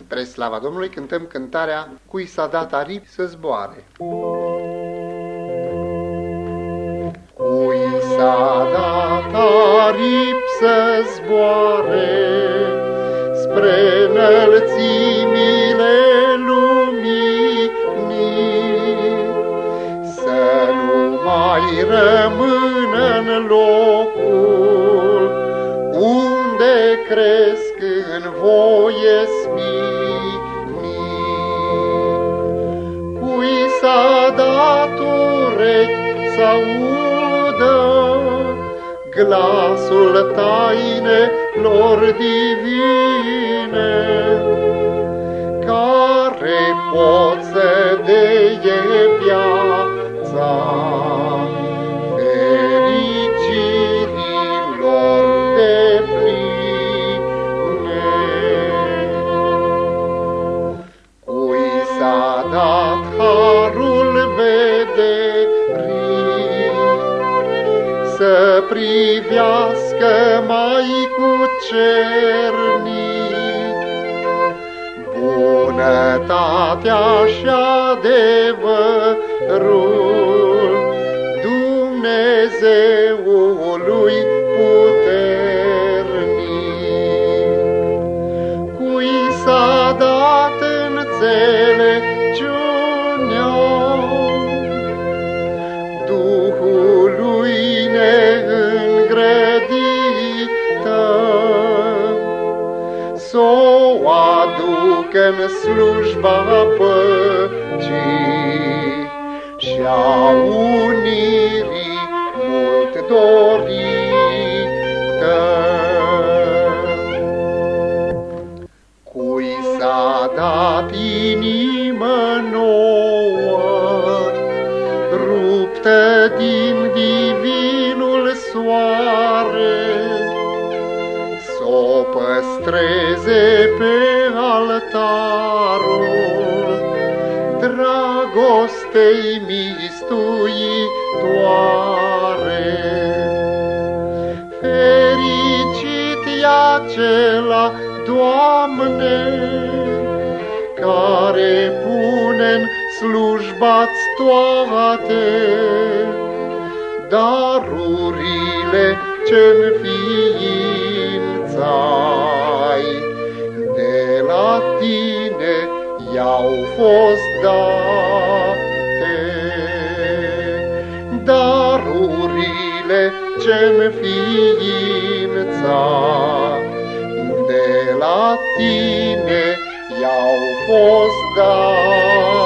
Spre slava Domnului cântăm cântarea Cui s-a dat aripi să zboare. Cui s-a dat aripi să zboare Spre înălțimile luminii Să nu mai rămână în locul Unde cresc în voie urechi să audă glasul tainelor divine, care pot să deie viața privească mai cu cernic bunătatea și adevărul Dumnezeului puternic. Cui s-a dat înțelepciunea s-o aduc în slujba păcii și-a unirii mult dorită. Cui s-a dat inimă nouă, ruptă din divinul soare, o păstreze pe altarul dragostei mistuitoare. Fericit e acela, Doamne, care pune-n slujba-ți toate darurile ce-n ființai, de la tine i-au fost date. Darurile ce-n ființa, de la tine i-au fost date.